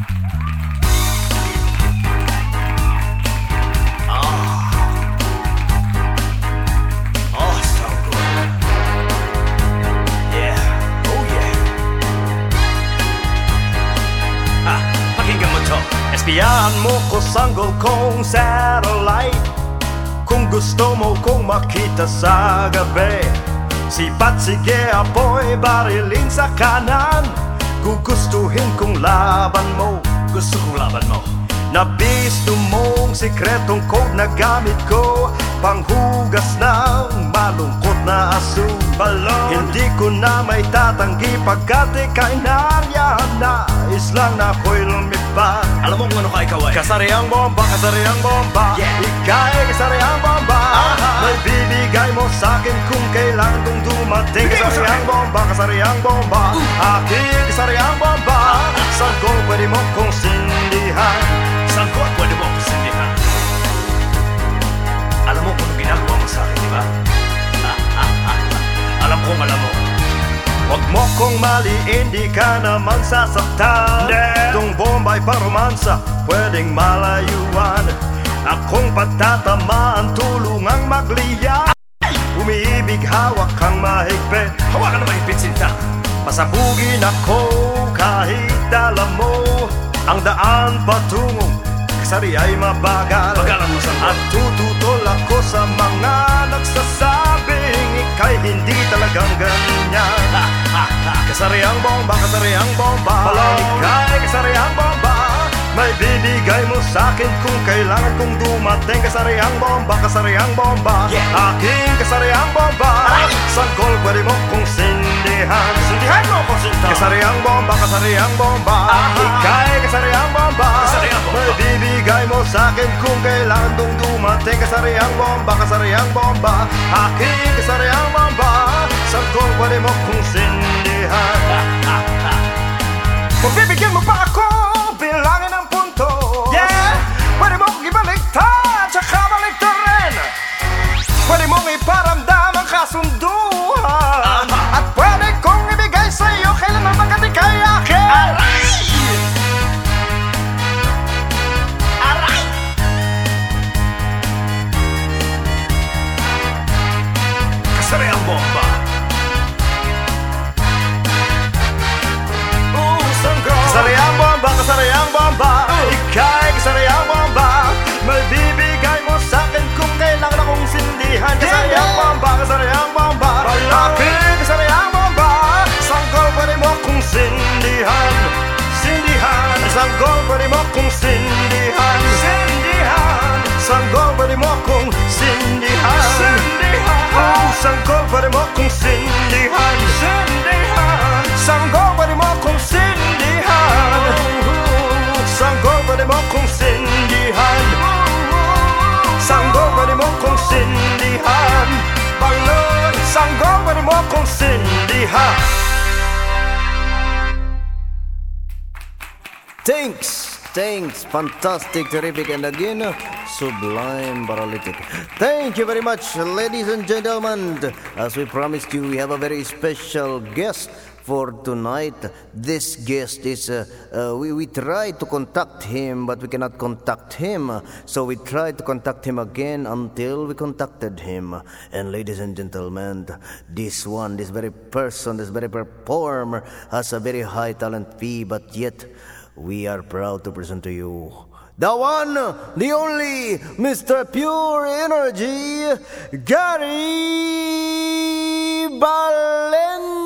So good. Yeah, oh mo ko sanggol kong satellite. Kung gusto mo kong makita sa gabi Sipat sige apoy barilin sa kanan Gugustuhin kong laban mo. Gusto kong laban mo. Nabisto mong sikretong code na gamit ko. Panghugas ng malungkot na aso. Balon. Hindi ko na may tatanggi Pagkat ika'y nariyan. Nais lang na ako'y lumipad. Alam mo kung ano ka ikaw ay Kasariang bomba, kasariang bomba. Yeah. Ika'y kasariang bomba May bibigay mo sa'kin kung kailan kong dumating Kasariang bomba, kasariang bomba Aking kasariang bomba ko pwede mo kong sindihan at pwede mo ako sindihan? Alam mo kung ginagawa mo sa akin, di ba? alam kong alam mo. Huwag mo kong maliin, di ka naman sasaktan. Itong bomba'y paromansa, pwedeng malayuan Akong patatamaan, tulungang magliya Umiibig, hawak kang mahigpit Hawakan na mahigpit sinta. Pasabugin ako kahit alam mo Ang daan patungong kasari ay mabagal Bagalan mo sa At tututol ako sa mga nagsasabing Ika'y hindi talagang ganyan Kasari ang bomba, kasari ang bomba Balon. Ika'y mo sa'kin kung kailangan kong dumating Kasari ang bomba, kasari ang bomba Yeah. Aking kasari ang bomba. Sanggol pwede mo kong sindihan Sindihan mo ako, sinta. Kasari ang bomba, kasari ang bomba Aha. Ika'y kasari ang bomba Kasari ang bomba. May bibigay mo sa'kin kung kailangan kong dumating Kasari ang bomba, kasari ang bomba Aking kasari ang bomba Sanggol pwede mo kong sindihan Sanggol pwede mo akong sindihan Sindihan Sanggol pwede mo akong sindihan Sindihan Sanggol pwede mo akong sindihan Sanggol pwede mo akong sindihan Sanggol pwede mo akong sindihan Balon Sanggol pwede mo akong sindihan Thanks, thanks, fantastic, terrific, and again, sublime, paralytic. Thank you very much, ladies and gentlemen. As we promised you, we have a very special guest for tonight. This guest is, uh, uh, we, we tried to contact him, but we cannot contact him. So we tried to contact him again until we contacted him. And ladies and gentlemen, this one, this very person, this very performer has a very high talent fee, but yet we are proud to present to you the one, the only, Mr. Pure Energy, Gary Valencia.